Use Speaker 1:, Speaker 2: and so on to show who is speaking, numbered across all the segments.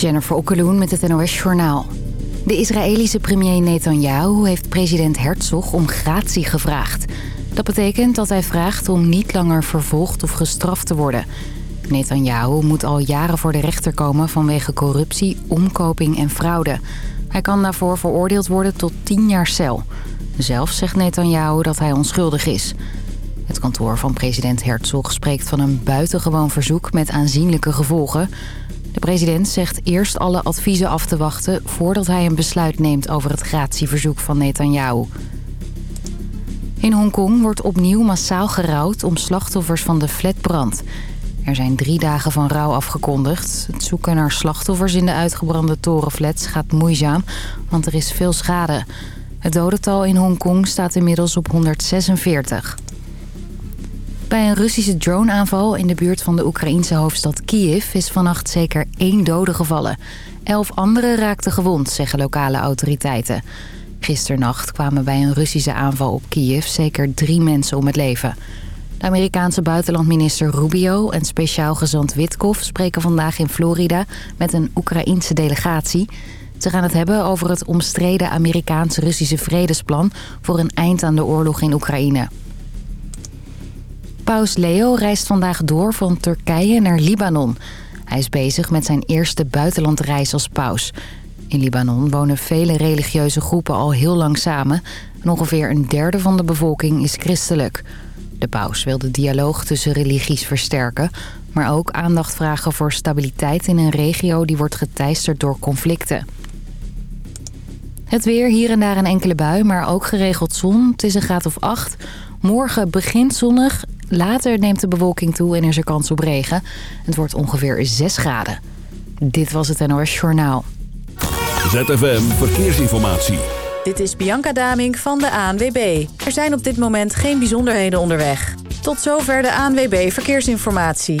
Speaker 1: Jennifer Okkeloen met het NOS Journaal. De Israëlische premier Netanyahu heeft president Herzog om gratie gevraagd. Dat betekent dat hij vraagt om niet langer vervolgd of gestraft te worden. Netanyahu moet al jaren voor de rechter komen vanwege corruptie, omkoping en fraude. Hij kan daarvoor veroordeeld worden tot 10 jaar cel. Zelf zegt Netanyahu dat hij onschuldig is. Het kantoor van president Herzog spreekt van een buitengewoon verzoek met aanzienlijke gevolgen. De president zegt eerst alle adviezen af te wachten... voordat hij een besluit neemt over het gratieverzoek van Netanyahu. In Hongkong wordt opnieuw massaal gerouwd om slachtoffers van de flatbrand. Er zijn drie dagen van rouw afgekondigd. Het zoeken naar slachtoffers in de uitgebrande torenflats gaat moeizaam, want er is veel schade. Het dodental in Hongkong staat inmiddels op 146. Bij een Russische droneaanval in de buurt van de Oekraïense hoofdstad Kiev... is vannacht zeker één dode gevallen. Elf anderen raakten gewond, zeggen lokale autoriteiten. Gisternacht kwamen bij een Russische aanval op Kiev zeker drie mensen om het leven. De Amerikaanse buitenlandminister Rubio en speciaal gezant Witkoff... spreken vandaag in Florida met een Oekraïense delegatie... Ze gaan het hebben over het omstreden Amerikaans-Russische vredesplan... voor een eind aan de oorlog in Oekraïne. Paus Leo reist vandaag door van Turkije naar Libanon. Hij is bezig met zijn eerste buitenlandreis als paus. In Libanon wonen vele religieuze groepen al heel lang samen... en ongeveer een derde van de bevolking is christelijk. De paus wil de dialoog tussen religies versterken... maar ook aandacht vragen voor stabiliteit in een regio... die wordt geteisterd door conflicten. Het weer, hier en daar een enkele bui, maar ook geregeld zon. Het is een graad of 8. Morgen begint zonnig. Later neemt de bewolking toe en is er kans op regen. Het wordt ongeveer 6 graden. Dit was het NOS Journaal.
Speaker 2: ZFM Verkeersinformatie.
Speaker 3: Dit is Bianca Damink van de ANWB. Er zijn op dit moment geen bijzonderheden onderweg. Tot zover de ANWB Verkeersinformatie.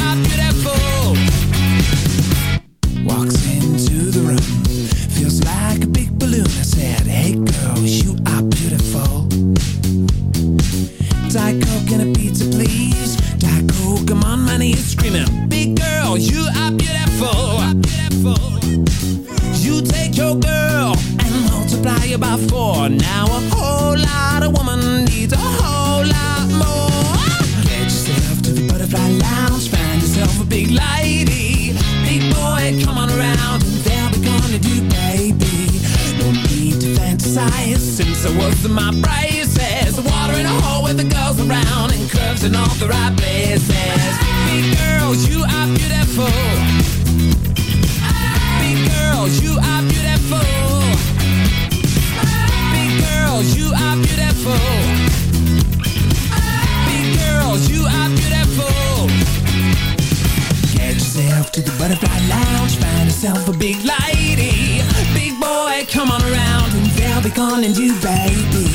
Speaker 4: big lady. Big boy, come on around And they'll be calling you baby.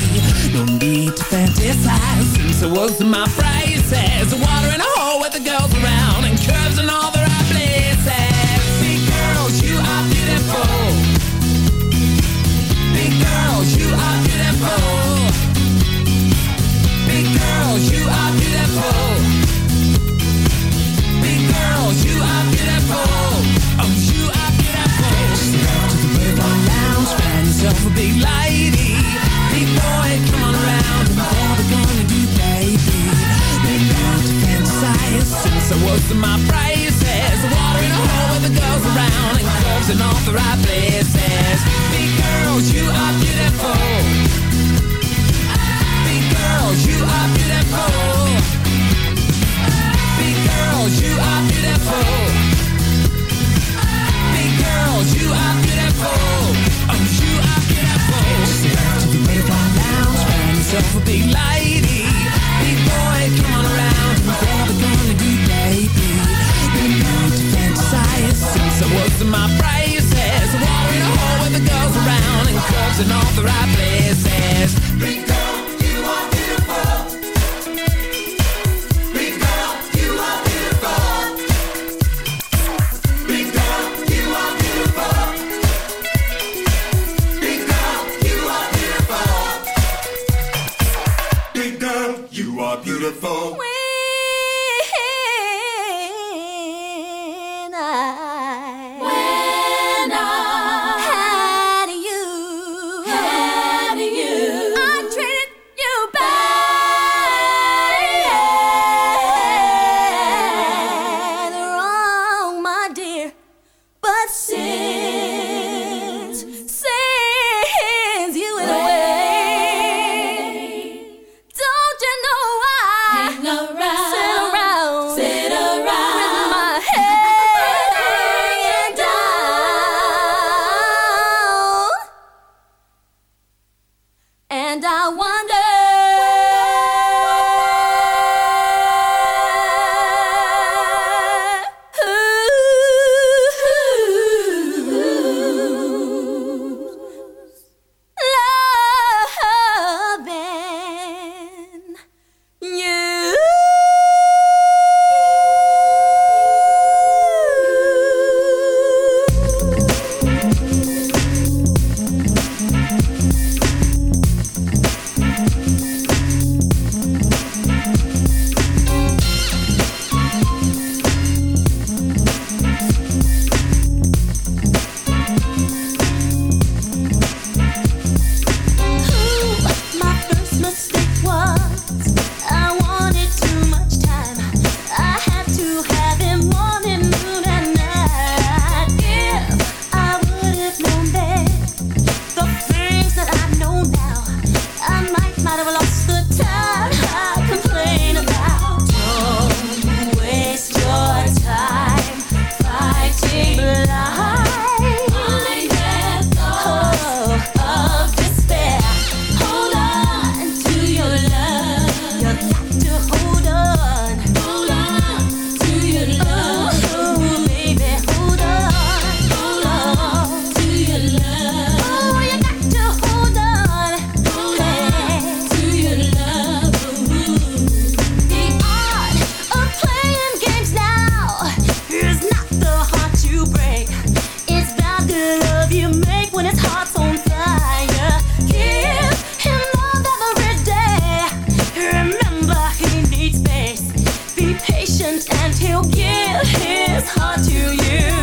Speaker 4: No need to fantasize Since was my prices. and I want and he'll give his heart to you.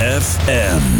Speaker 5: ZFM.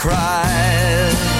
Speaker 6: cries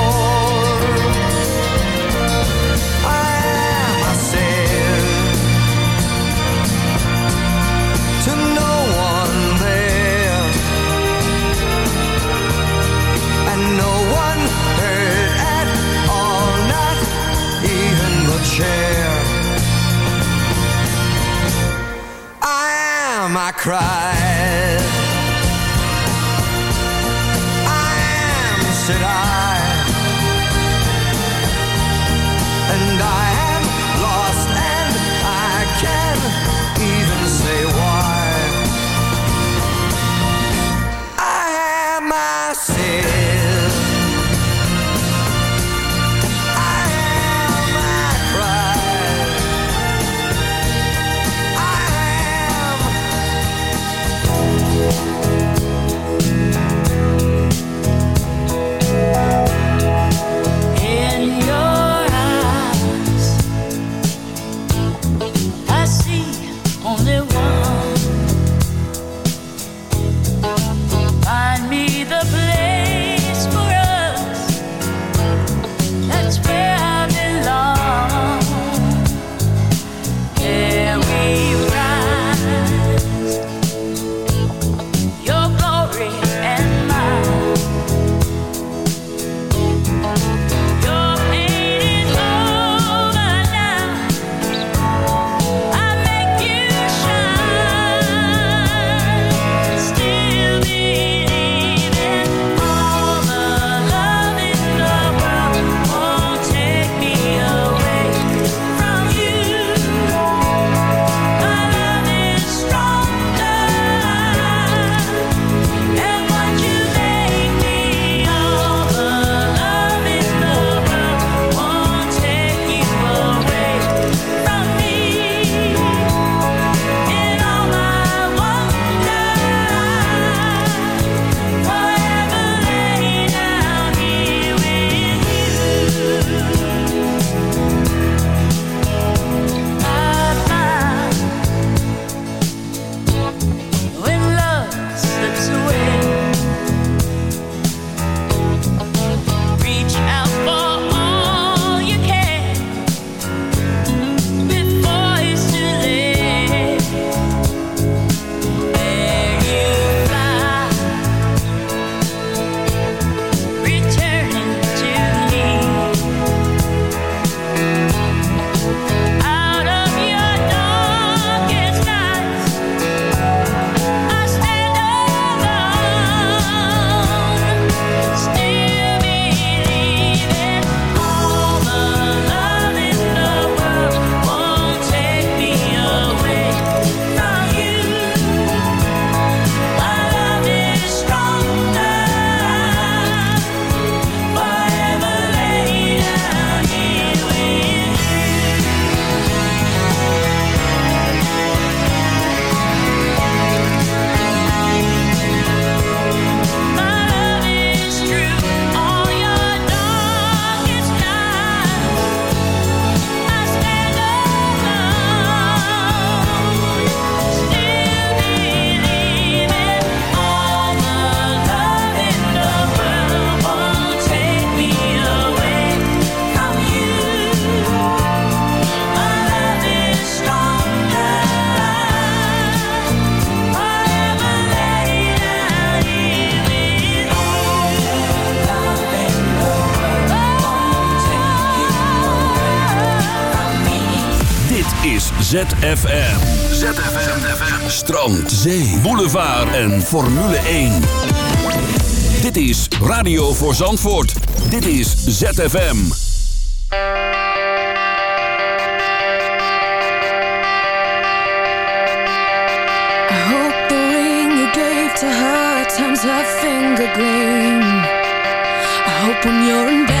Speaker 7: cried.
Speaker 5: Formule 1. Dit is Radio voor Zandvoort. Dit is ZFM.
Speaker 7: I hope the ring you gave to her turns her finger green. I hope when
Speaker 8: you're
Speaker 2: in bed.